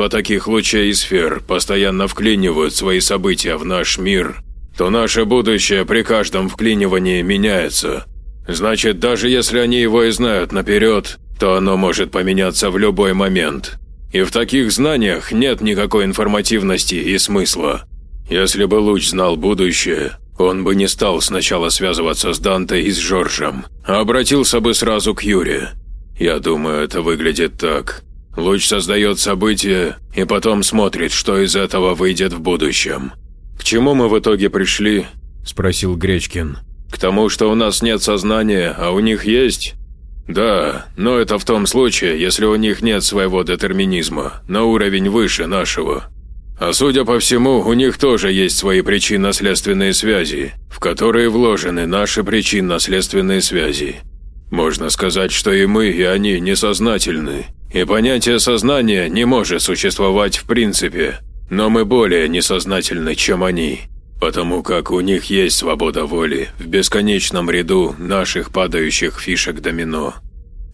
по таких лучей и сфер постоянно вклинивают свои события в наш мир, то наше будущее при каждом вклинивании меняется. Значит, даже если они его и знают наперед, то оно может поменяться в любой момент. И в таких знаниях нет никакой информативности и смысла. Если бы Луч знал будущее, он бы не стал сначала связываться с Данте и с Жоржем, а обратился бы сразу к Юре. Я думаю, это выглядит так. Луч создает события и потом смотрит, что из этого выйдет в будущем. «К чему мы в итоге пришли?» – спросил Гречкин. «К тому, что у нас нет сознания, а у них есть?» «Да, но это в том случае, если у них нет своего детерминизма, на уровень выше нашего. А судя по всему, у них тоже есть свои причинно-следственные связи, в которые вложены наши причинно-следственные связи. Можно сказать, что и мы, и они несознательны, и понятие сознания не может существовать в принципе, но мы более несознательны, чем они, потому как у них есть свобода воли в бесконечном ряду наших падающих фишек домино.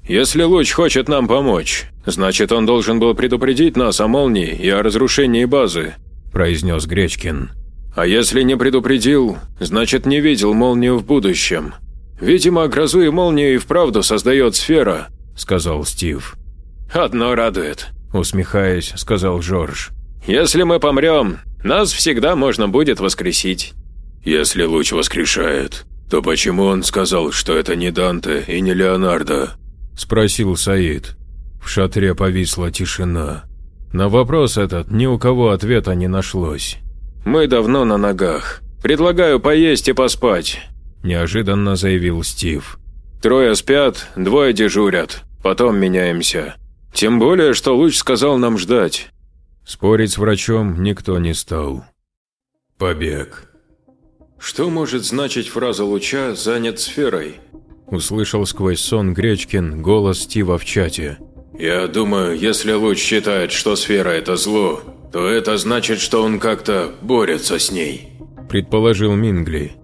Если Луч хочет нам помочь, значит, он должен был предупредить нас о молнии и о разрушении базы», – произнес Гречкин. «А если не предупредил, значит, не видел молнию в будущем. Видимо, грозу и молнию и вправду создает сфера», – сказал Стив. «Одно радует», – усмехаясь, сказал Жорж. Если мы помрем, нас всегда можно будет воскресить». «Если луч воскрешает, то почему он сказал, что это не Данте и не Леонардо?» – спросил Саид. В шатре повисла тишина. На вопрос этот ни у кого ответа не нашлось. «Мы давно на ногах. Предлагаю поесть и поспать», – неожиданно заявил Стив. «Трое спят, двое дежурят, потом меняемся. Тем более, что Луч сказал нам ждать. Спорить с врачом никто не стал. Побег. Что может значить фраза луча «занят сферой»? Услышал сквозь сон Гречкин голос Стива в чате. «Я думаю, если луч считает, что сфера – это зло, то это значит, что он как-то борется с ней», – предположил Мингли.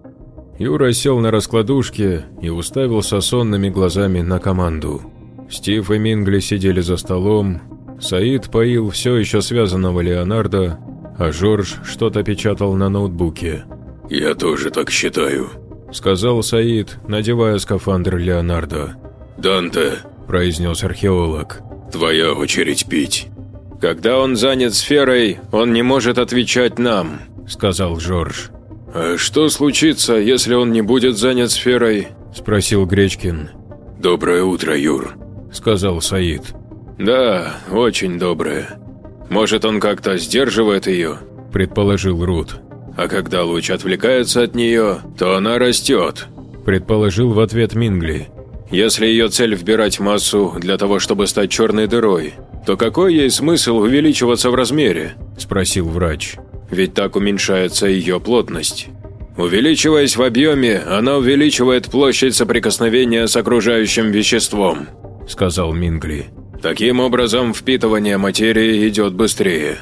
Юра сел на раскладушке и уставился сонными глазами на команду. Стив и Мингли сидели за столом, Саид поил все еще связанного Леонардо, а Жорж что-то печатал на ноутбуке. «Я тоже так считаю», – сказал Саид, надевая скафандр Леонардо. «Данте», – произнес археолог, – «твоя очередь пить». «Когда он занят сферой, он не может отвечать нам», – сказал Жорж. «А что случится, если он не будет занят сферой?» – спросил Гречкин. «Доброе утро, Юр», – сказал Саид. «Да, очень добрая. Может, он как-то сдерживает ее?» – предположил Рут. «А когда луч отвлекается от нее, то она растет», – предположил в ответ Мингли. «Если ее цель вбирать массу для того, чтобы стать черной дырой, то какой ей смысл увеличиваться в размере?» – спросил врач. «Ведь так уменьшается ее плотность». Увеличиваясь в объеме, она увеличивает площадь соприкосновения с окружающим веществом», – сказал Мингли. Таким образом, впитывание материи идет быстрее.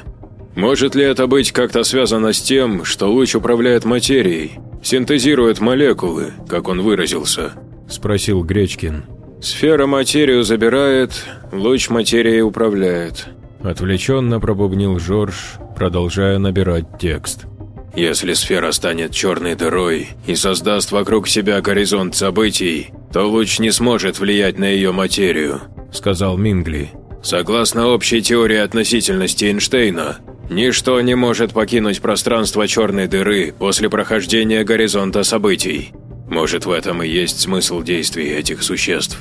Может ли это быть как-то связано с тем, что луч управляет материей, синтезирует молекулы, как он выразился? Спросил Гречкин. Сфера материю забирает, луч материи управляет. Отвлеченно пробубнил Жорж, продолжая набирать текст. Если сфера станет черной дырой и создаст вокруг себя горизонт событий, то луч не сможет влиять на ее материю, – сказал Мингли. «Согласно общей теории относительности Эйнштейна, ничто не может покинуть пространство черной дыры после прохождения горизонта событий. Может, в этом и есть смысл действий этих существ?»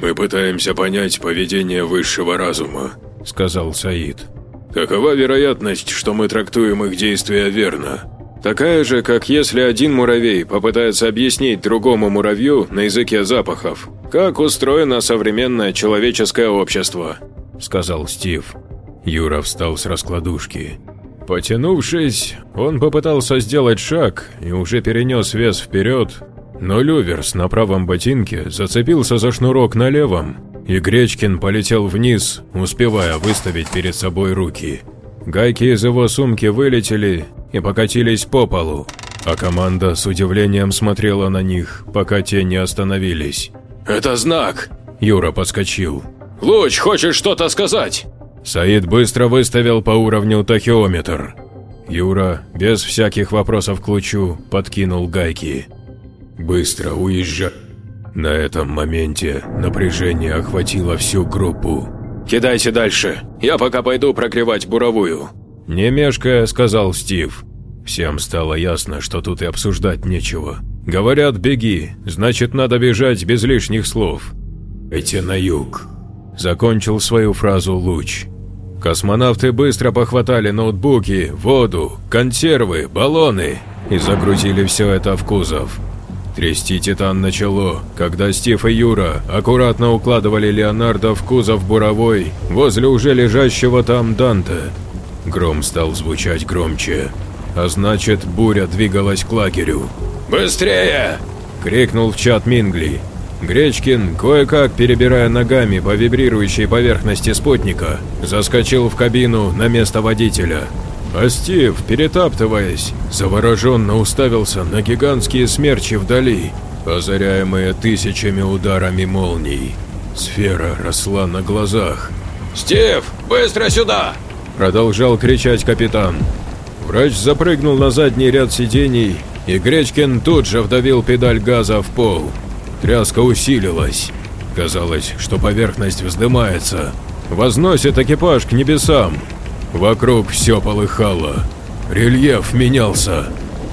«Мы пытаемся понять поведение высшего разума», – сказал Саид. «Какова вероятность, что мы трактуем их действия верно?» Такая же, как если один муравей попытается объяснить другому муравью на языке запахов, как устроено современное человеческое общество», – сказал Стив. Юра встал с раскладушки. Потянувшись, он попытался сделать шаг и уже перенес вес вперед, но Люверс на правом ботинке зацепился за шнурок на левом, и Гречкин полетел вниз, успевая выставить перед собой руки. Гайки из его сумки вылетели и покатились по полу, а команда с удивлением смотрела на них, пока те не остановились. «Это знак!» Юра подскочил. «Луч, хочешь что-то сказать?» Саид быстро выставил по уровню тахиометр. Юра, без всяких вопросов к лучу, подкинул гайки. «Быстро уезжай!» На этом моменте напряжение охватило всю группу. «Кидайся дальше, я пока пойду прогревать буровую», – не мешкая сказал Стив. Всем стало ясно, что тут и обсуждать нечего. Говорят, беги, значит надо бежать без лишних слов. «Эти на юг», – закончил свою фразу Луч. Космонавты быстро похватали ноутбуки, воду, консервы, баллоны и загрузили все это в кузов. Трясти Титан начало, когда Стив и Юра аккуратно укладывали Леонардо в кузов буровой возле уже лежащего там Данте. Гром стал звучать громче, а значит буря двигалась к лагерю. «Быстрее!» – крикнул в чат Мингли. Гречкин, кое-как перебирая ногами по вибрирующей поверхности спутника, заскочил в кабину на место водителя – а Стив, перетаптываясь, завороженно уставился на гигантские смерчи вдали, озаряемые тысячами ударами молний. Сфера росла на глазах. «Стив, быстро сюда!» – продолжал кричать капитан. Врач запрыгнул на задний ряд сидений, и Гречкин тут же вдавил педаль газа в пол. Тряска усилилась. Казалось, что поверхность вздымается. Возносит экипаж к небесам. Вокруг все полыхало. Рельеф менялся.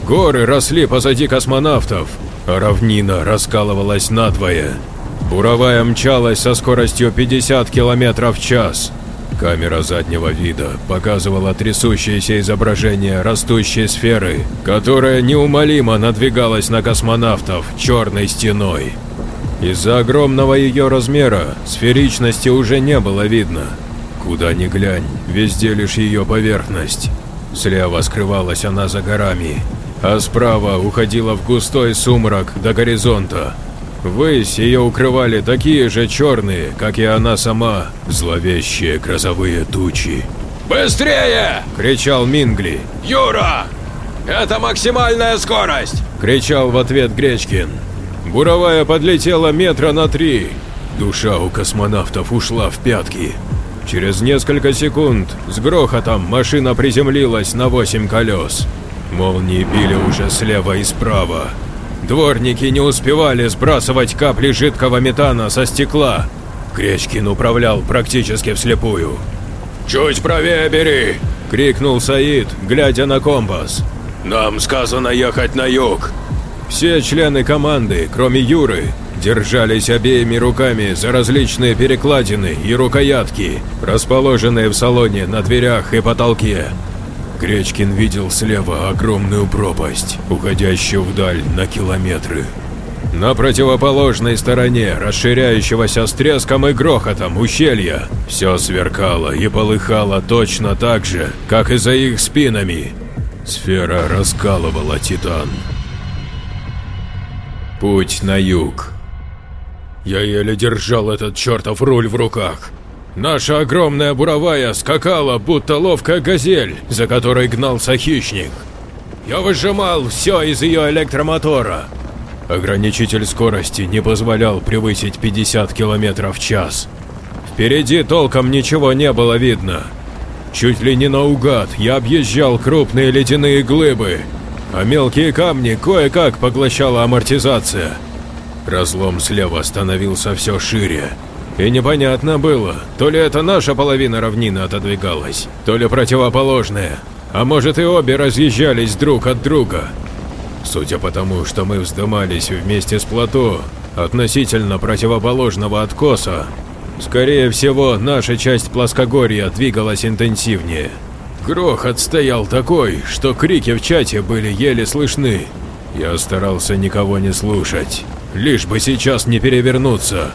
Горы росли позади космонавтов, а равнина раскалывалась надвое. Буровая мчалась со скоростью 50 км в час. Камера заднего вида показывала трясущееся изображение растущей сферы, которая неумолимо надвигалась на космонавтов черной стеной. Из-за огромного ее размера сферичности уже не было видно. Куда ни глянь, везде лишь ее поверхность. Слева скрывалась она за горами, а справа уходила в густой сумрак до горизонта. Ввысь ее укрывали такие же черные, как и она сама, зловещие грозовые тучи. «Быстрее!» – кричал Мингли. «Юра! Это максимальная скорость!» – кричал в ответ Гречкин. Буровая подлетела метра на три. Душа у космонавтов ушла в пятки. Через несколько секунд с грохотом машина приземлилась на восемь колес. Молнии били уже слева и справа. Дворники не успевали сбрасывать капли жидкого метана со стекла. Кречкин управлял практически вслепую. «Чуть правее бери!» – крикнул Саид, глядя на компас. «Нам сказано ехать на юг!» Все члены команды, кроме Юры, держались обеими руками за различные перекладины и рукоятки, расположенные в салоне на дверях и потолке. Гречкин видел слева огромную пропасть, уходящую вдаль на километры. На противоположной стороне, расширяющегося с треском и грохотом ущелья, все сверкало и полыхало точно так же, как и за их спинами. Сфера раскалывала Титан. Путь на юг. Я еле держал этот чертов руль в руках. Наша огромная буровая скакала, будто ловкая газель, за которой гнался хищник. Я выжимал все из ее электромотора. Ограничитель скорости не позволял превысить 50 км в час. Впереди толком ничего не было видно. Чуть ли не наугад я объезжал крупные ледяные глыбы, а мелкие камни кое-как поглощала амортизация. Разлом слева становился все шире. И непонятно было, то ли это наша половина равнины отодвигалась, то ли противоположная, а может и обе разъезжались друг от друга. Судя по тому, что мы вздымались вместе с плато относительно противоположного откоса, скорее всего, наша часть плоскогорья двигалась интенсивнее. Грохот стоял такой, что крики в чате были еле слышны. Я старался никого не слушать лишь бы сейчас не перевернуться.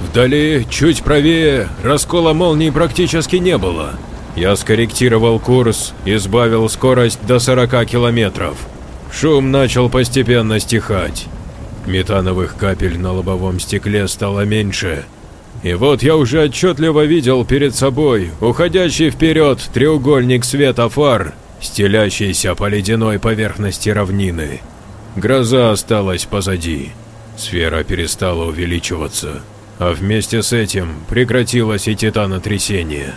Вдали, чуть правее, раскола молнии практически не было. Я скорректировал курс и сбавил скорость до 40 километров. Шум начал постепенно стихать. Метановых капель на лобовом стекле стало меньше. И вот я уже отчетливо видел перед собой уходящий вперед треугольник света фар, стелящийся по ледяной поверхности равнины. Гроза осталась позади. Сфера перестала увеличиваться, а вместе с этим прекратилось и титанотрясение.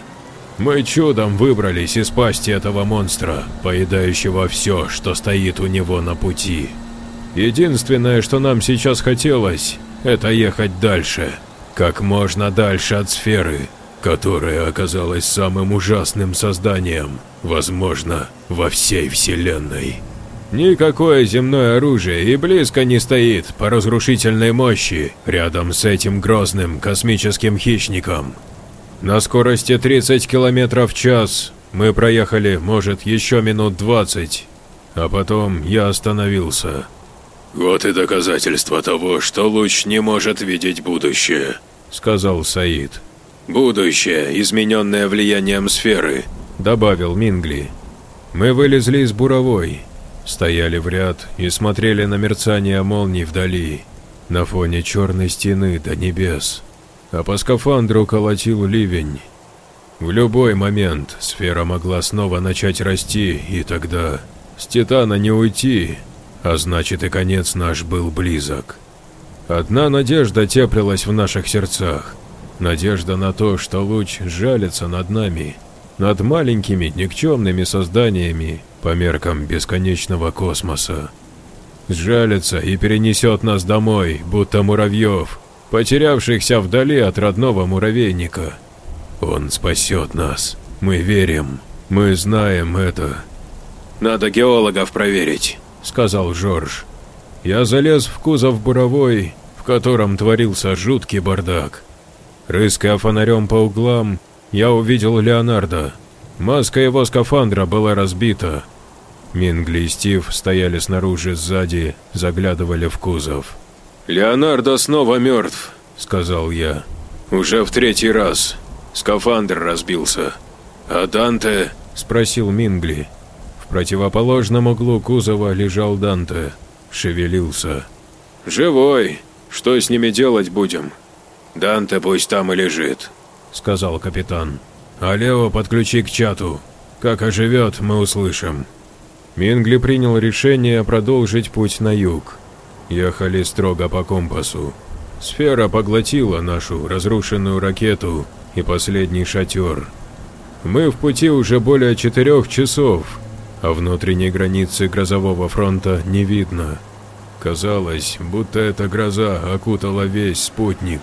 Мы чудом выбрались из пасти этого монстра, поедающего все, что стоит у него на пути. Единственное, что нам сейчас хотелось, это ехать дальше, как можно дальше от сферы, которая оказалась самым ужасным созданием, возможно, во всей Вселенной. Никакое земное оружие и близко не стоит по разрушительной мощи рядом с этим грозным космическим хищником. На скорости 30 км в час мы проехали, может, еще минут 20, а потом я остановился. «Вот и доказательство того, что луч не может видеть будущее», — сказал Саид. «Будущее, измененное влиянием сферы», — добавил Мингли. Мы вылезли из буровой, стояли в ряд и смотрели на мерцание молний вдали, на фоне черной стены до небес а по скафандру колотил ливень. В любой момент сфера могла снова начать расти, и тогда с Титана не уйти, а значит и конец наш был близок. Одна надежда теплилась в наших сердцах. Надежда на то, что луч жалится над нами, над маленькими никчемными созданиями по меркам бесконечного космоса. Сжалится и перенесет нас домой, будто муравьев, потерявшихся вдали от родного муравейника. Он спасет нас. Мы верим. Мы знаем это. «Надо геологов проверить», — сказал Жорж. Я залез в кузов буровой, в котором творился жуткий бардак. Рыская фонарем по углам, я увидел Леонардо. Маска его скафандра была разбита. Мингли и Стив стояли снаружи сзади, заглядывали в кузов. «Леонардо снова мертв», — сказал я. «Уже в третий раз. Скафандр разбился. А Данте?» — спросил Мингли. В противоположном углу кузова лежал Данте. Шевелился. «Живой. Что с ними делать будем?» «Данте пусть там и лежит», — сказал капитан. «А Лео подключи к чату. Как оживет, мы услышим». Мингли принял решение продолжить путь на юг. Ехали строго по компасу. Сфера поглотила нашу разрушенную ракету и последний шатер. Мы в пути уже более четырех часов, а внутренней границы грозового фронта не видно. Казалось, будто эта гроза окутала весь спутник.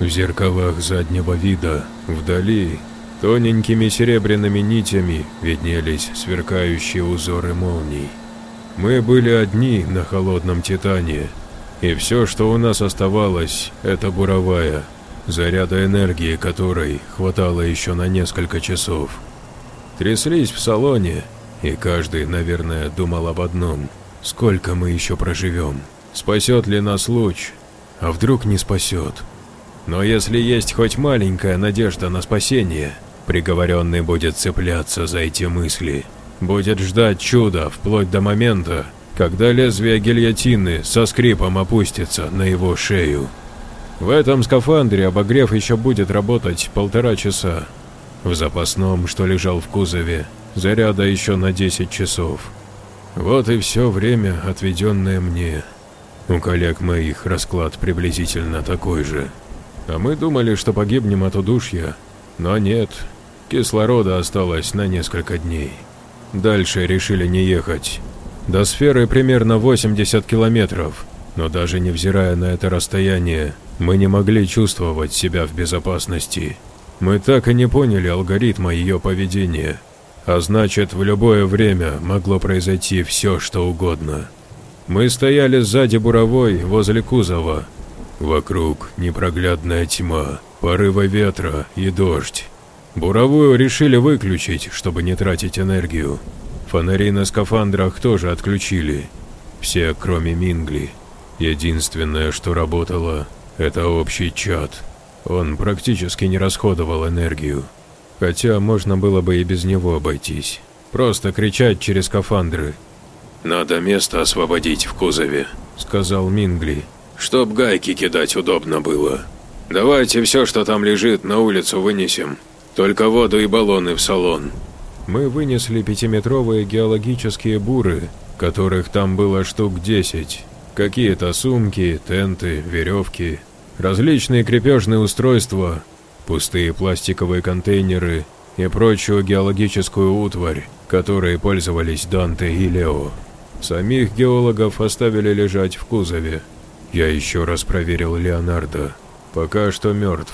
В зеркалах заднего вида, вдали, тоненькими серебряными нитями виднелись сверкающие узоры молний. Мы были одни на холодном Титане, и все, что у нас оставалось, это буровая, заряда энергии которой хватало еще на несколько часов. Тряслись в салоне, и каждый, наверное, думал об одном – сколько мы еще проживем, спасет ли нас луч, а вдруг не спасет. Но если есть хоть маленькая надежда на спасение, приговоренный будет цепляться за эти мысли – будет ждать чуда вплоть до момента, когда лезвие гильотины со скрипом опустится на его шею. В этом скафандре обогрев еще будет работать полтора часа. В запасном, что лежал в кузове, заряда еще на 10 часов. Вот и все время, отведенное мне. У коллег моих расклад приблизительно такой же. А мы думали, что погибнем от удушья, но нет, кислорода осталось на несколько дней. Дальше решили не ехать. До сферы примерно 80 километров, но даже невзирая на это расстояние, мы не могли чувствовать себя в безопасности. Мы так и не поняли алгоритма ее поведения, а значит, в любое время могло произойти все, что угодно. Мы стояли сзади буровой возле кузова. Вокруг непроглядная тьма, порывы ветра и дождь. Буровую решили выключить, чтобы не тратить энергию. Фонари на скафандрах тоже отключили. Все, кроме Мингли. Единственное, что работало, это общий чат. Он практически не расходовал энергию. Хотя можно было бы и без него обойтись. Просто кричать через скафандры. «Надо место освободить в кузове», — сказал Мингли. «Чтоб гайки кидать удобно было. Давайте все, что там лежит, на улицу вынесем. Только воду и баллоны в салон. Мы вынесли пятиметровые геологические буры, которых там было штук десять. Какие-то сумки, тенты, веревки, различные крепежные устройства, пустые пластиковые контейнеры и прочую геологическую утварь, которой пользовались Данте и Лео. Самих геологов оставили лежать в кузове. Я еще раз проверил Леонардо. Пока что мертв.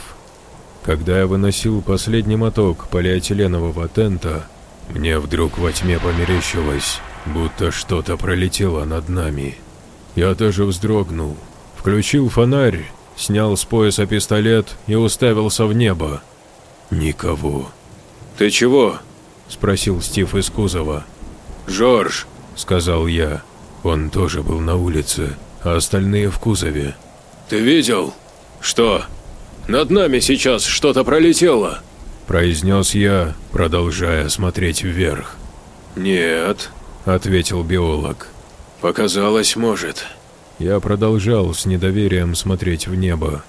Когда я выносил последний моток полиэтиленового тента, мне вдруг во тьме померещилось, будто что-то пролетело над нами. Я даже вздрогнул, включил фонарь, снял с пояса пистолет и уставился в небо. Никого. «Ты чего?» – спросил Стив из кузова. «Жорж», – сказал я. Он тоже был на улице, а остальные в кузове. «Ты видел? Что? Над нами сейчас что-то пролетело?» Произнес я, продолжая смотреть вверх. «Нет», – ответил биолог. «Показалось, может». Я продолжал с недоверием смотреть в небо.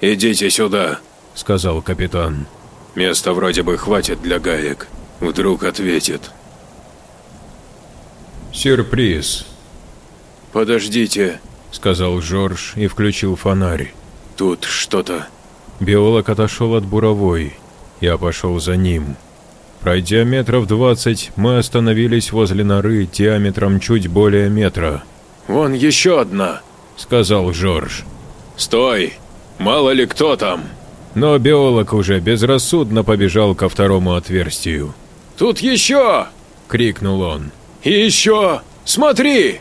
«Идите сюда», – сказал капитан. «Места вроде бы хватит для гаек. Вдруг ответит». «Сюрприз», «Подождите», – сказал Жорж и включил фонарь. «Тут что-то...» Биолог отошел от буровой. Я пошел за ним. Пройдя метров двадцать, мы остановились возле норы диаметром чуть более метра. «Вон еще одна», – сказал Жорж. «Стой! Мало ли кто там!» Но биолог уже безрассудно побежал ко второму отверстию. «Тут еще!» – крикнул он. «И еще! Смотри!»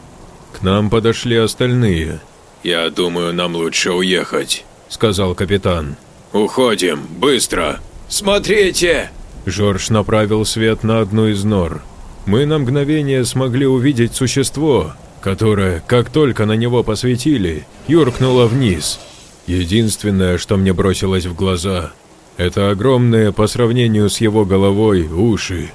К нам подошли остальные. «Я думаю, нам лучше уехать», – сказал капитан. «Уходим, быстро! Смотрите!» Жорж направил свет на одну из нор. Мы на мгновение смогли увидеть существо, которое, как только на него посветили, юркнуло вниз. Единственное, что мне бросилось в глаза, это огромные по сравнению с его головой уши.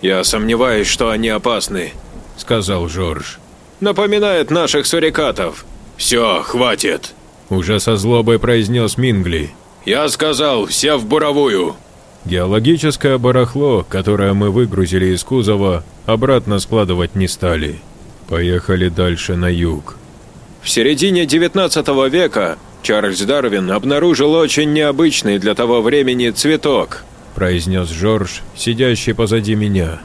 «Я сомневаюсь, что они опасны», – сказал Жорж. «Напоминает наших сурикатов. Все, хватит», – уже со злобой произнес Мингли. «Я сказал, все в буровую». Геологическое барахло, которое мы выгрузили из кузова, обратно складывать не стали. Поехали дальше на юг. В середине 19 века Чарльз Дарвин обнаружил очень необычный для того времени цветок, произнес Жорж, сидящий позади меня.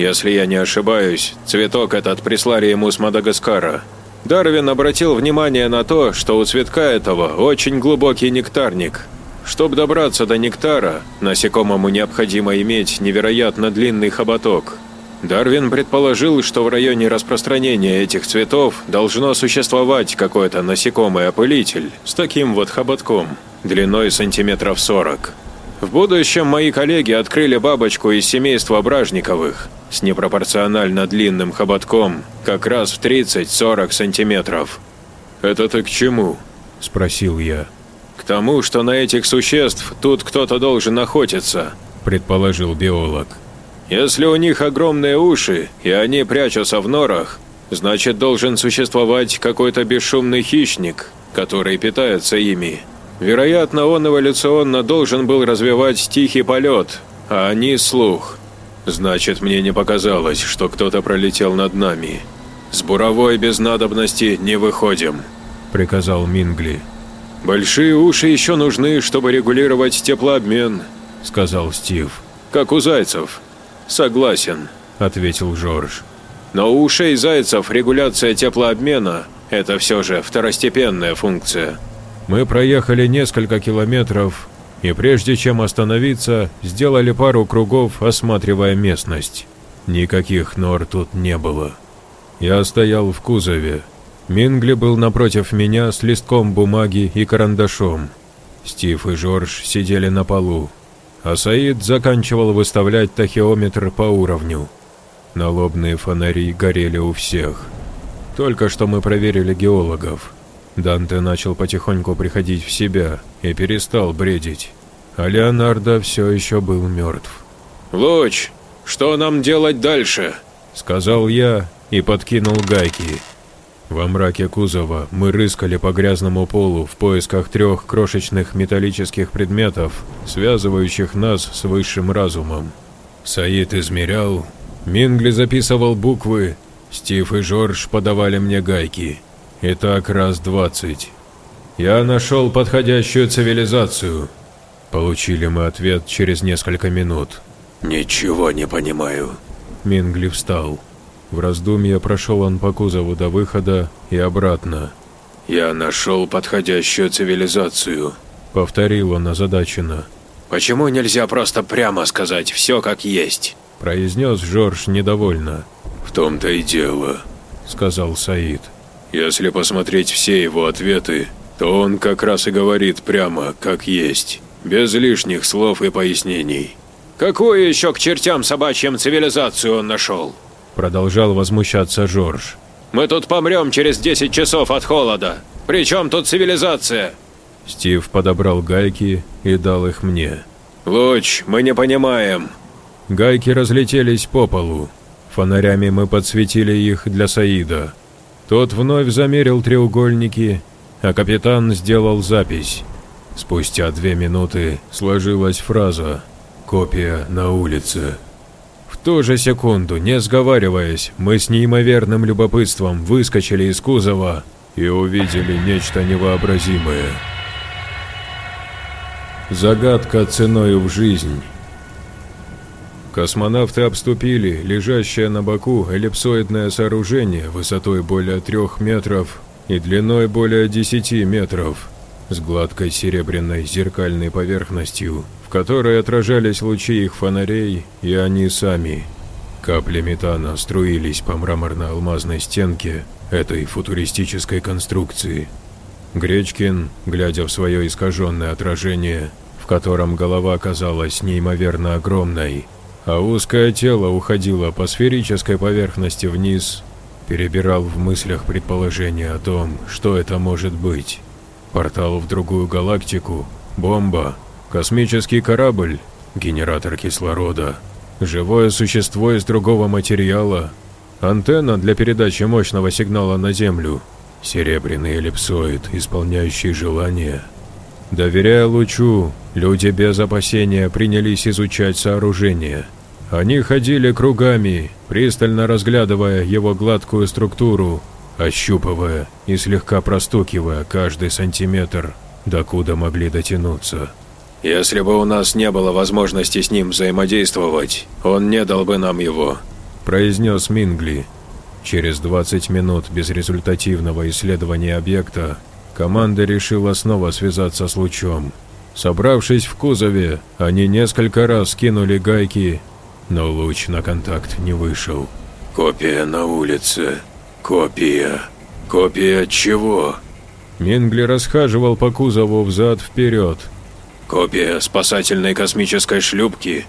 Если я не ошибаюсь, цветок этот прислали ему с Мадагаскара. Дарвин обратил внимание на то, что у цветка этого очень глубокий нектарник. Чтобы добраться до нектара, насекомому необходимо иметь невероятно длинный хоботок. Дарвин предположил, что в районе распространения этих цветов должно существовать какой-то насекомый-опылитель с таким вот хоботком, длиной сантиметров 40. В будущем мои коллеги открыли бабочку из семейства бражниковых с непропорционально длинным хоботком, как раз в 30-40 сантиметров. «Это ты к чему?» – спросил я. «К тому, что на этих существ тут кто-то должен охотиться», – предположил биолог. «Если у них огромные уши, и они прячутся в норах, значит, должен существовать какой-то бесшумный хищник, который питается ими. Вероятно, он эволюционно должен был развивать тихий полет, а они – слух. Значит, мне не показалось, что кто-то пролетел над нами. С буровой без надобности не выходим», – приказал Мингли. «Большие уши еще нужны, чтобы регулировать теплообмен», – сказал Стив. «Как у зайцев». «Согласен», – ответил Жорж. «Но у ушей зайцев регуляция теплообмена – это все же второстепенная функция». Мы проехали несколько километров и прежде чем остановиться, сделали пару кругов, осматривая местность. Никаких нор тут не было. Я стоял в кузове. Мингли был напротив меня с листком бумаги и карандашом. Стив и Жорж сидели на полу, а Саид заканчивал выставлять тахиометр по уровню. Налобные фонари горели у всех. Только что мы проверили геологов. Данте начал потихоньку приходить в себя и перестал бредить, а Леонардо все еще был мертв. «Луч, что нам делать дальше?» – сказал я и подкинул гайки. Во мраке кузова мы рыскали по грязному полу в поисках трех крошечных металлических предметов, связывающих нас с высшим разумом. Саид измерял, Мингли записывал буквы, Стив и Жорж подавали мне гайки – Итак, раз двадцать. Я нашел подходящую цивилизацию. Получили мы ответ через несколько минут. «Ничего не понимаю». Мингли встал. В раздумье прошел он по кузову до выхода и обратно. «Я нашел подходящую цивилизацию», — повторил он озадаченно. «Почему нельзя просто прямо сказать все как есть?» — произнес Жорж недовольно. «В том-то и дело», — сказал Саид. «Если посмотреть все его ответы, то он как раз и говорит прямо как есть, без лишних слов и пояснений». «Какую еще к чертям собачьим цивилизацию он нашел?» Продолжал возмущаться Жорж. «Мы тут помрем через 10 часов от холода. Причем тут цивилизация?» Стив подобрал гайки и дал их мне. «Луч, мы не понимаем». Гайки разлетелись по полу. Фонарями мы подсветили их для Саида. Тот вновь замерил треугольники, а капитан сделал запись. Спустя две минуты сложилась фраза «Копия на улице». В ту же секунду, не сговариваясь, мы с неимоверным любопытством выскочили из кузова и увидели нечто невообразимое. Загадка ценою в жизнь. Космонавты обступили лежащее на боку эллипсоидное сооружение высотой более трех метров и длиной более десяти метров, с гладкой серебряной зеркальной поверхностью, в которой отражались лучи их фонарей и они сами. Капли метана струились по мраморно-алмазной стенке этой футуристической конструкции. Гречкин, глядя в свое искаженное отражение, в котором голова казалась неимоверно огромной, а узкое тело уходило по сферической поверхности вниз, перебирал в мыслях предположение о том, что это может быть. Портал в другую галактику, бомба, космический корабль, генератор кислорода, живое существо из другого материала, антенна для передачи мощного сигнала на Землю, серебряный эллипсоид, исполняющий желания. Доверяя лучу, люди без опасения принялись изучать сооружение. Они ходили кругами, пристально разглядывая его гладкую структуру, ощупывая и слегка простукивая каждый сантиметр, докуда могли дотянуться. «Если бы у нас не было возможности с ним взаимодействовать, он не дал бы нам его», – произнес Мингли. Через 20 минут безрезультативного исследования объекта команда решила снова связаться с лучом. Собравшись в кузове, они несколько раз кинули гайки, но луч на контакт не вышел. «Копия на улице. Копия. Копия чего?» Мингли расхаживал по кузову взад-вперед. «Копия спасательной космической шлюпки.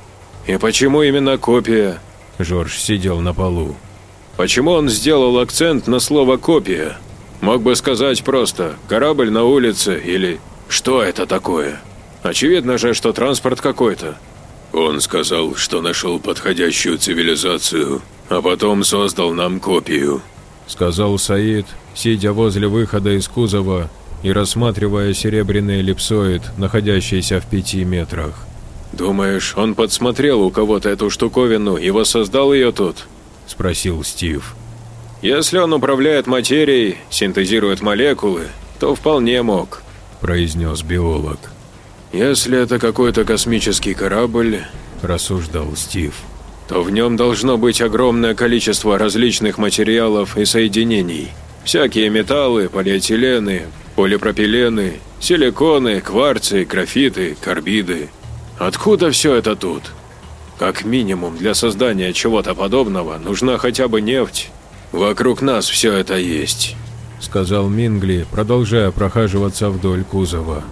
И почему именно копия?» Жорж сидел на полу. «Почему он сделал акцент на слово «копия»?» Мог бы сказать просто «корабль на улице» или «что это такое?». Очевидно же, что транспорт какой-то. Он сказал, что нашел подходящую цивилизацию, а потом создал нам копию. Сказал Саид, сидя возле выхода из кузова и рассматривая серебряный эллипсоид, находящийся в пяти метрах. «Думаешь, он подсмотрел у кого-то эту штуковину и воссоздал ее тут?» – спросил Стив. «Если он управляет материей, синтезирует молекулы, то вполне мог», – произнес биолог. «Если это какой-то космический корабль», – рассуждал Стив, – «то в нем должно быть огромное количество различных материалов и соединений. Всякие металлы, полиэтилены, полипропилены, силиконы, кварцы, графиты, карбиды. Откуда все это тут? Как минимум для создания чего-то подобного нужна хотя бы нефть, «Вокруг нас все это есть», — сказал Мингли, продолжая прохаживаться вдоль кузова.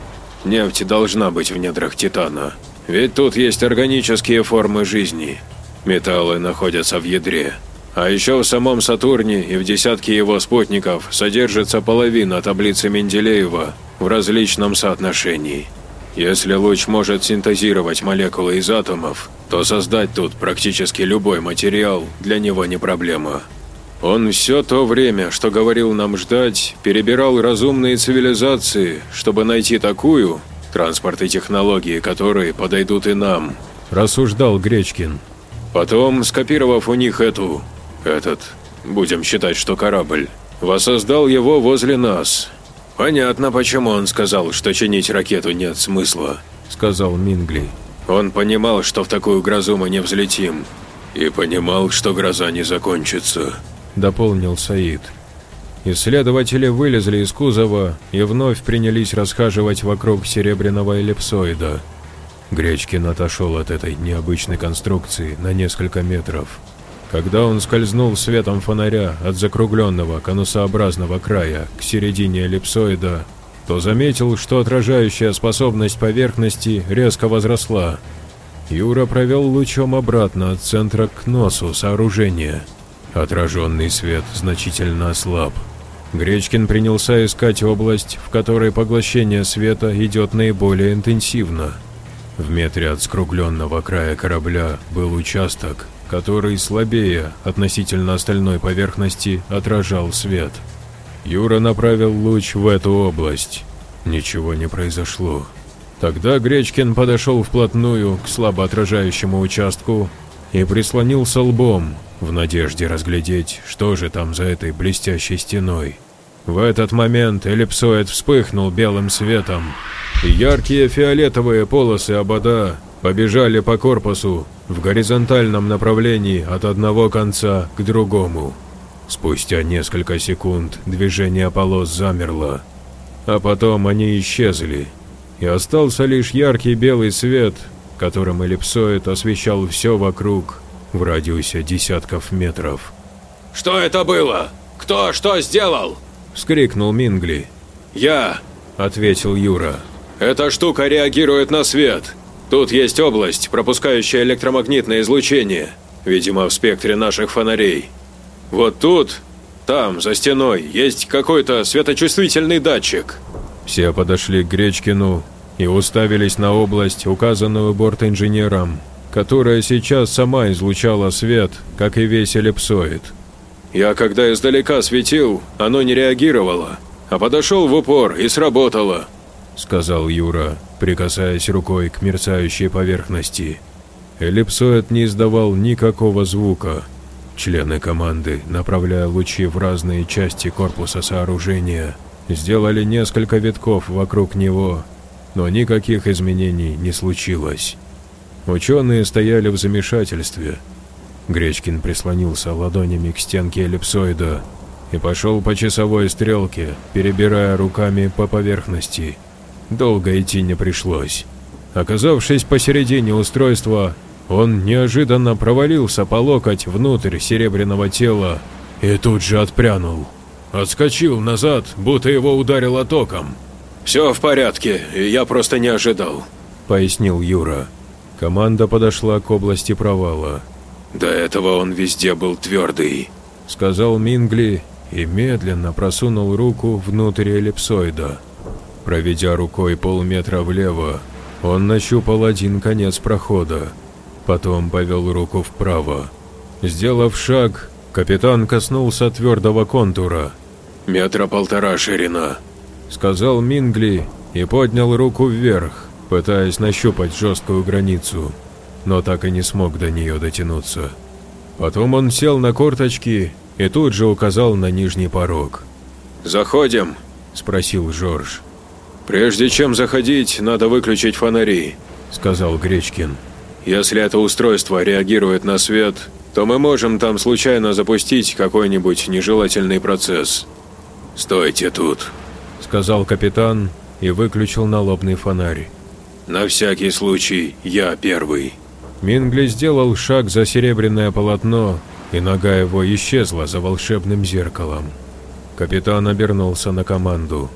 «Нефть должна быть в недрах Титана, ведь тут есть органические формы жизни. Металлы находятся в ядре. А еще в самом Сатурне и в десятке его спутников содержится половина таблицы Менделеева в различном соотношении. Если луч может синтезировать молекулы из атомов, то создать тут практически любой материал для него не проблема». Он все то время, что говорил нам ждать, перебирал разумные цивилизации, чтобы найти такую, транспорт и технологии которые подойдут и нам. Рассуждал Гречкин. Потом, скопировав у них эту, этот, будем считать, что корабль, воссоздал его возле нас. Понятно, почему он сказал, что чинить ракету нет смысла. – сказал Мингли. «Он понимал, что в такую грозу мы не взлетим. И понимал, что гроза не закончится», – дополнил Саид. Исследователи вылезли из кузова и вновь принялись расхаживать вокруг серебряного эллипсоида. Гречкин отошел от этой необычной конструкции на несколько метров. Когда он скользнул светом фонаря от закругленного конусообразного края к середине эллипсоида, то заметил, что отражающая способность поверхности резко возросла. Юра провел лучом обратно от центра к носу сооружения. Отраженный свет значительно ослаб. Гречкин принялся искать область, в которой поглощение света идет наиболее интенсивно. В метре от скругленного края корабля был участок, который слабее относительно остальной поверхности отражал свет. Юра направил луч в эту область. Ничего не произошло. Тогда Гречкин подошел вплотную к слабо отражающему участку и прислонился лбом, в надежде разглядеть, что же там за этой блестящей стеной. В этот момент эллипсоид вспыхнул белым светом, яркие фиолетовые полосы обода побежали по корпусу в горизонтальном направлении от одного конца к другому. Спустя несколько секунд движение полос замерло, а потом они исчезли, и остался лишь яркий белый свет, которым эллипсоид освещал все вокруг в радиусе десятков метров. «Что это было? Кто что сделал?» – вскрикнул Мингли. «Я», – ответил Юра. «Эта штука реагирует на свет. Тут есть область, пропускающая электромагнитное излучение, видимо, в спектре наших фонарей. Вот тут, там, за стеной, есть какой-то светочувствительный датчик». Все подошли к Гречкину и уставились на область, указанную бортинженером, которая сейчас сама излучала свет, как и весь эллипсоид. «Я когда издалека светил, оно не реагировало, а подошел в упор и сработало», — сказал Юра, прикасаясь рукой к мерцающей поверхности. Эллипсоид не издавал никакого звука. Члены команды, направляя лучи в разные части корпуса сооружения, сделали несколько витков вокруг него, но никаких изменений не случилось. Ученые стояли в замешательстве. Гречкин прислонился ладонями к стенке эллипсоида и пошел по часовой стрелке, перебирая руками по поверхности. Долго идти не пришлось. Оказавшись посередине устройства, он неожиданно провалился по локоть внутрь серебряного тела и тут же отпрянул. Отскочил назад, будто его ударило током. «Все в порядке, я просто не ожидал», — пояснил Юра. Команда подошла к области провала. «До этого он везде был твердый», — сказал Мингли и медленно просунул руку внутрь эллипсоида. Проведя рукой полметра влево, он нащупал один конец прохода, потом повел руку вправо. Сделав шаг, капитан коснулся твердого контура. «Метра полтора ширина», — сказал Мингли и поднял руку вверх, пытаясь нащупать жесткую границу, но так и не смог до нее дотянуться. Потом он сел на корточки и тут же указал на нижний порог. «Заходим?» – спросил Жорж. «Прежде чем заходить, надо выключить фонари», – сказал Гречкин. «Если это устройство реагирует на свет, то мы можем там случайно запустить какой-нибудь нежелательный процесс. Стойте тут», – сказал капитан и выключил налобный фонарь. «На всякий случай, я первый». Мингли сделал шаг за серебряное полотно, и нога его исчезла за волшебным зеркалом. Капитан обернулся на команду.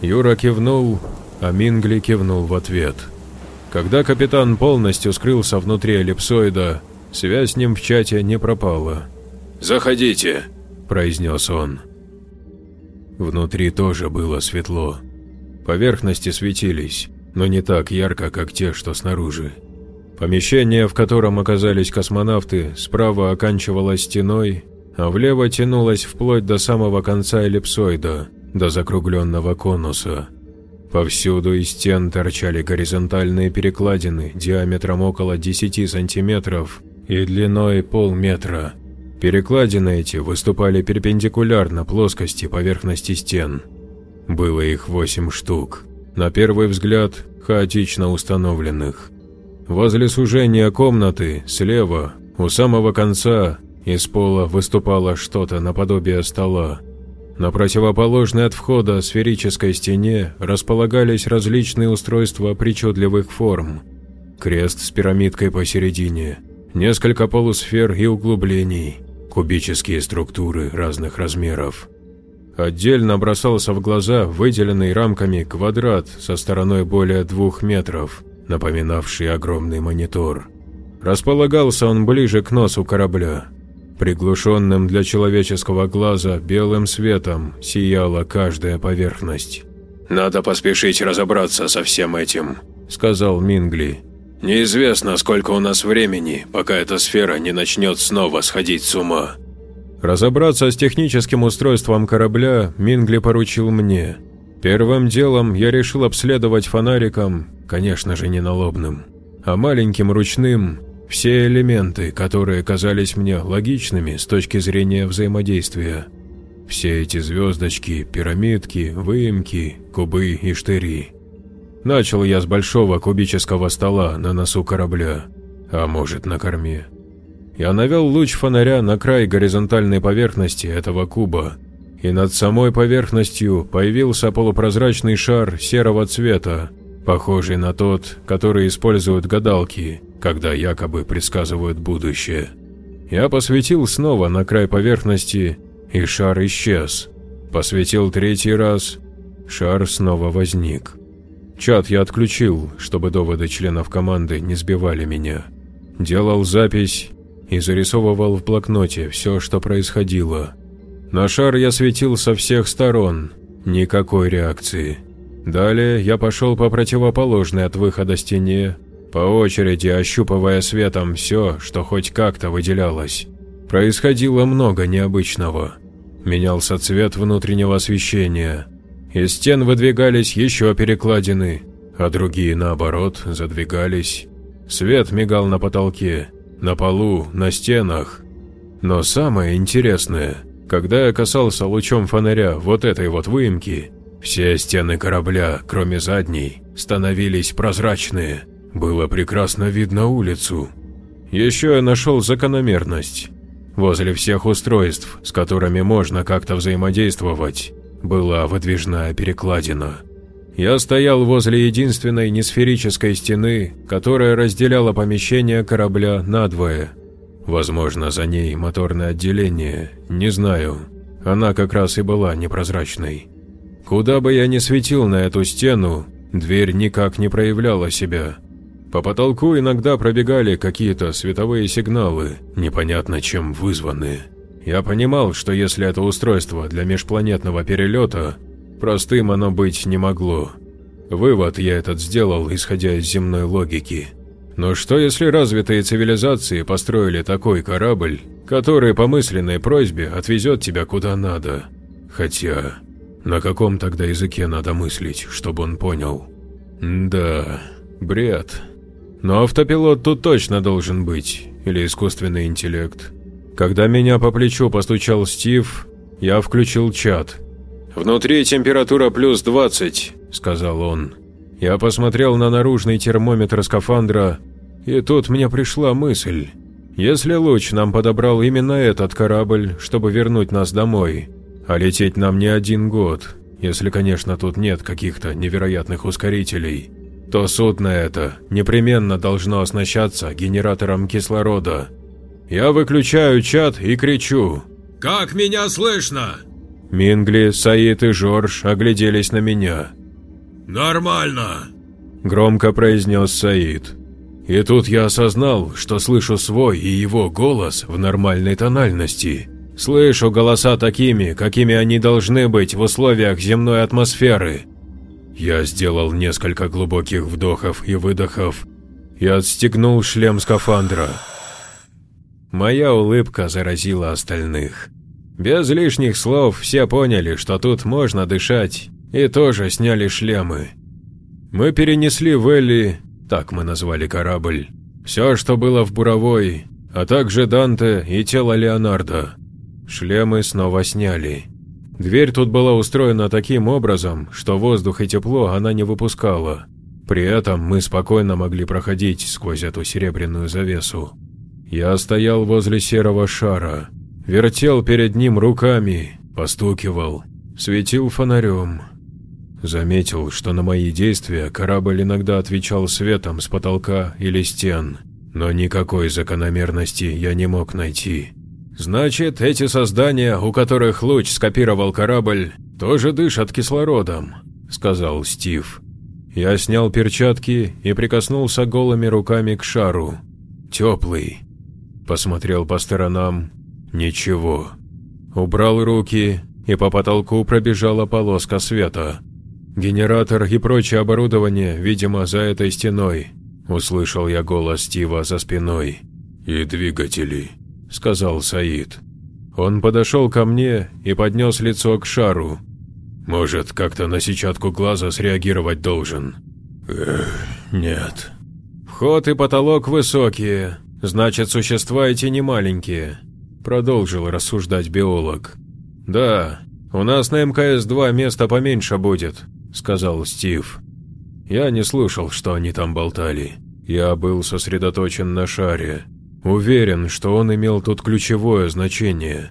Юра кивнул, а Мингли кивнул в ответ. Когда капитан полностью скрылся внутри эллипсоида, связь с ним в чате не пропала. «Заходите», – произнес он. Внутри тоже было светло. Поверхности светились, но не так ярко, как те, что снаружи. Помещение, в котором оказались космонавты, справа оканчивалось стеной, а влево тянулось вплоть до самого конца эллипсоида, до закругленного конуса. Повсюду из стен торчали горизонтальные перекладины диаметром около 10 сантиметров и длиной полметра. Перекладины эти выступали перпендикулярно плоскости поверхности стен. Было их восемь штук. На первый взгляд хаотично установленных. Возле сужения комнаты, слева, у самого конца, из пола выступало что-то наподобие стола. На противоположной от входа сферической стене располагались различные устройства причудливых форм. Крест с пирамидкой посередине, несколько полусфер и углублений, кубические структуры разных размеров. Отдельно бросался в глаза выделенный рамками квадрат со стороной более двух метров, напоминавший огромный монитор. Располагался он ближе к носу корабля. Приглушенным для человеческого глаза белым светом сияла каждая поверхность. «Надо поспешить разобраться со всем этим», – сказал Мингли. «Неизвестно, сколько у нас времени, пока эта сфера не начнет снова сходить с ума». Разобраться с техническим устройством корабля Мингли поручил мне. Первым делом я решил обследовать фонариком, конечно же не налобным, а маленьким ручным, все элементы, которые казались мне логичными с точки зрения взаимодействия. Все эти звездочки, пирамидки, выемки, кубы и штыри. Начал я с большого кубического стола на носу корабля, а может на корме. Я навел луч фонаря на край горизонтальной поверхности этого куба, и над самой поверхностью появился полупрозрачный шар серого цвета, похожий на тот, который используют гадалки, когда якобы предсказывают будущее. Я посветил снова на край поверхности, и шар исчез. Посветил третий раз, шар снова возник. Чат я отключил, чтобы доводы членов команды не сбивали меня. Делал запись и зарисовывал в блокноте все, что происходило. На шар я светил со всех сторон, никакой реакции. Далее я пошел по противоположной от выхода стене, по очереди ощупывая светом все, что хоть как-то выделялось. Происходило много необычного. Менялся цвет внутреннего освещения. Из стен выдвигались еще перекладины, а другие, наоборот, задвигались. Свет мигал на потолке, на полу, на стенах. Но самое интересное, когда я касался лучом фонаря вот этой вот выемки, все стены корабля, кроме задней, становились прозрачные. Было прекрасно видно улицу. Еще я нашел закономерность. Возле всех устройств, с которыми можно как-то взаимодействовать, была выдвижная перекладина. Я стоял возле единственной несферической стены, которая разделяла помещение корабля надвое. Возможно, за ней моторное отделение, не знаю. Она как раз и была непрозрачной. Куда бы я ни светил на эту стену, дверь никак не проявляла себя. По потолку иногда пробегали какие-то световые сигналы, непонятно чем вызванные. Я понимал, что если это устройство для межпланетного перелета, простым оно быть не могло. Вывод я этот сделал, исходя из земной логики. Но что если развитые цивилизации построили такой корабль, который по мысленной просьбе отвезет тебя куда надо? Хотя, на каком тогда языке надо мыслить, чтобы он понял? Да, бред. Но автопилот тут точно должен быть, или искусственный интеллект. Когда меня по плечу постучал Стив, я включил чат. «Внутри температура плюс 20», – сказал он. Я посмотрел на наружный термометр скафандра, и тут мне пришла мысль. Если луч нам подобрал именно этот корабль, чтобы вернуть нас домой, а лететь нам не один год, если, конечно, тут нет каких-то невероятных ускорителей, то судно это непременно должно оснащаться генератором кислорода. Я выключаю чат и кричу. «Как меня слышно?» Мингли, Саид и Жорж огляделись на меня. «Нормально», – громко произнес Саид. И тут я осознал, что слышу свой и его голос в нормальной тональности. Слышу голоса такими, какими они должны быть в условиях земной атмосферы. Я сделал несколько глубоких вдохов и выдохов и отстегнул шлем скафандра. Моя улыбка заразила остальных. Без лишних слов все поняли, что тут можно дышать, и тоже сняли шлемы. Мы перенесли в Элли, так мы назвали корабль, все, что было в буровой, а также Данте и тело Леонардо. Шлемы снова сняли. Дверь тут была устроена таким образом, что воздух и тепло она не выпускала. При этом мы спокойно могли проходить сквозь эту серебряную завесу. Я стоял возле серого шара, вертел перед ним руками, постукивал, светил фонарем. Заметил, что на мои действия корабль иногда отвечал светом с потолка или стен, но никакой закономерности я не мог найти. Значит, эти создания, у которых луч скопировал корабль, тоже дышат кислородом, сказал Стив. Я снял перчатки и прикоснулся голыми руками к шару. Теплый. Посмотрел по сторонам. Ничего. Убрал руки, и по потолку пробежала полоска света. Генератор и прочее оборудование, видимо, за этой стеной. Услышал я голос Стива за спиной. «И двигатели», – сказал Саид. Он подошел ко мне и поднес лицо к шару. «Может, как-то на сетчатку глаза среагировать должен?» «Эх, нет». «Вход и потолок высокие, значит, существа эти не маленькие», – продолжил рассуждать биолог. «Да, у нас на МКС-2 места поменьше будет», – сказал Стив. Я не слушал, что они там болтали. Я был сосредоточен на шаре. Уверен, что он имел тут ключевое значение.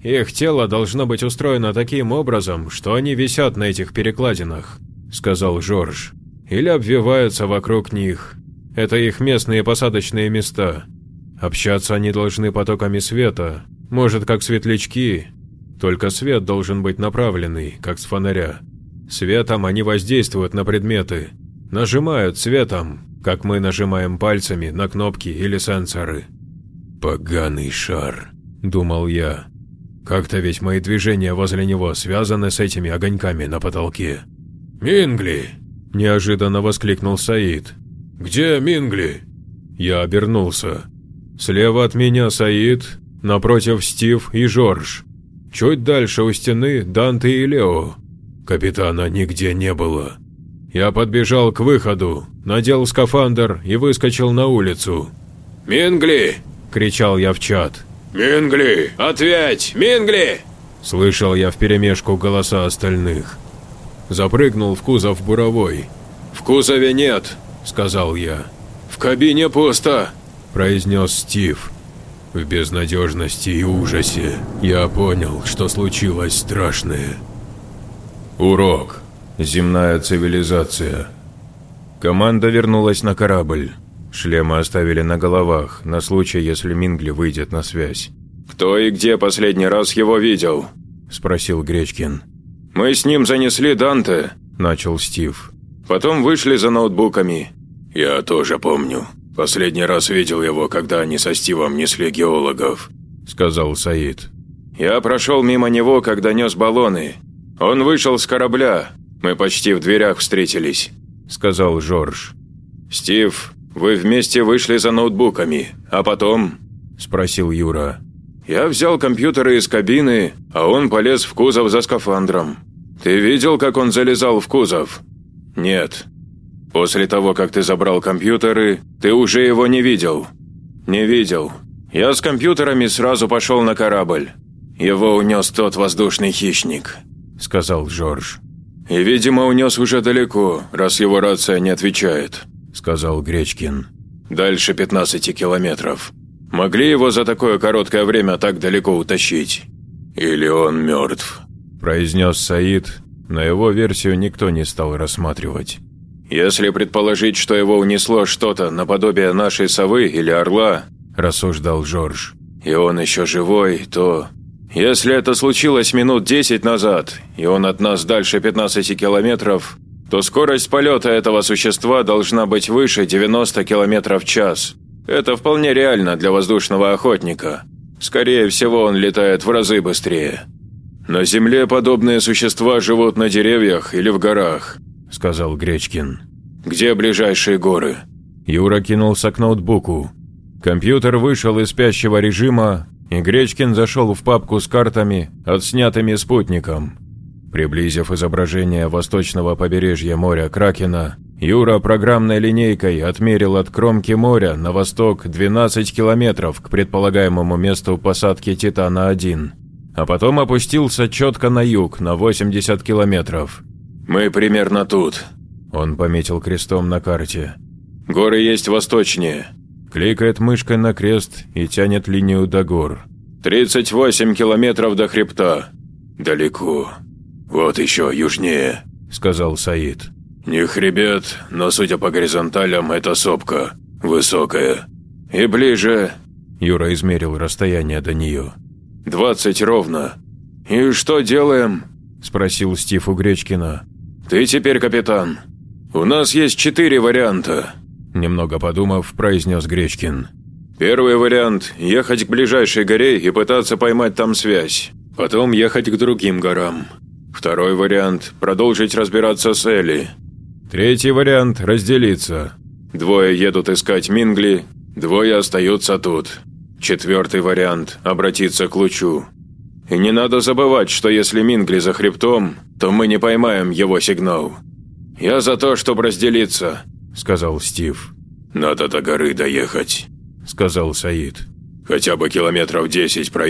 Их тело должно быть устроено таким образом, что они висят на этих перекладинах, сказал Жорж. Или обвиваются вокруг них. Это их местные посадочные места. Общаться они должны потоками света, может, как светлячки. Только свет должен быть направленный, как с фонаря. Светом они воздействуют на предметы, нажимают светом, как мы нажимаем пальцами на кнопки или сенсоры. «Поганый шар», – думал я. Как-то ведь мои движения возле него связаны с этими огоньками на потолке. «Мингли!» – неожиданно воскликнул Саид. «Где Мингли?» Я обернулся. Слева от меня Саид, напротив Стив и Жорж. Чуть дальше у стены Данте и Лео. Капитана нигде не было. Я подбежал к выходу, надел скафандр и выскочил на улицу. «Мингли!» – кричал я в чат. «Мингли! Ответь! Мингли!» Слышал я вперемешку голоса остальных. Запрыгнул в кузов буровой. «В кузове нет!» – сказал я. «В кабине пусто!» – произнес Стив. В безнадежности и ужасе я понял, что случилось страшное. Урок. Земная цивилизация. Команда вернулась на корабль. Шлемы оставили на головах, на случай, если Мингли выйдет на связь. «Кто и где последний раз его видел?» – спросил Гречкин. «Мы с ним занесли Данте», – начал Стив. «Потом вышли за ноутбуками». «Я тоже помню. Последний раз видел его, когда они со Стивом несли геологов», – сказал Саид. «Я прошел мимо него, когда нес баллоны. Он вышел с корабля. Мы почти в дверях встретились», – сказал Жорж. «Стив, вы вместе вышли за ноутбуками, а потом?» – спросил Юра. «Я взял компьютеры из кабины, а он полез в кузов за скафандром. Ты видел, как он залезал в кузов?» «Нет», После того, как ты забрал компьютеры, ты уже его не видел?» «Не видел. Я с компьютерами сразу пошел на корабль. Его унес тот воздушный хищник», – сказал Жорж. «И, видимо, унес уже далеко, раз его рация не отвечает», – сказал Гречкин. «Дальше 15 километров. Могли его за такое короткое время так далеко утащить?» «Или он мертв», – произнес Саид. На его версию никто не стал рассматривать. «Если предположить, что его унесло что-то наподобие нашей совы или орла», – рассуждал Жорж, – «и он еще живой, то… Если это случилось минут десять назад, и он от нас дальше 15 километров, то скорость полета этого существа должна быть выше 90 километров в час. Это вполне реально для воздушного охотника. Скорее всего, он летает в разы быстрее. На Земле подобные существа живут на деревьях или в горах. – сказал Гречкин. «Где ближайшие горы?» Юра кинулся к ноутбуку. Компьютер вышел из спящего режима, и Гречкин зашел в папку с картами, отснятыми спутником. Приблизив изображение восточного побережья моря Кракена, Юра программной линейкой отмерил от кромки моря на восток 12 километров к предполагаемому месту посадки «Титана-1», а потом опустился четко на юг, на 80 километров. «Мы примерно тут». Он пометил крестом на карте. «Горы есть восточнее». Кликает мышкой на крест и тянет линию до гор. «38 километров до хребта. Далеко. Вот еще южнее», – сказал Саид. «Не хребет, но, судя по горизонталям, это сопка. Высокая. И ближе...» Юра измерил расстояние до нее. «Двадцать ровно. И что делаем?» – спросил Стив у Гречкина. «Ты теперь капитан. У нас есть четыре варианта», – немного подумав, произнес Гречкин. «Первый вариант – ехать к ближайшей горе и пытаться поймать там связь. Потом ехать к другим горам. Второй вариант – продолжить разбираться с Элли. Третий вариант – разделиться. Двое едут искать Мингли, двое остаются тут. Четвертый вариант – обратиться к лучу. И не надо забывать, что если Мингли за хребтом, то мы не поймаем его сигнал. Я за то, чтобы разделиться, сказал Стив. Надо до горы доехать, сказал Саид. Хотя бы километров десять проехать.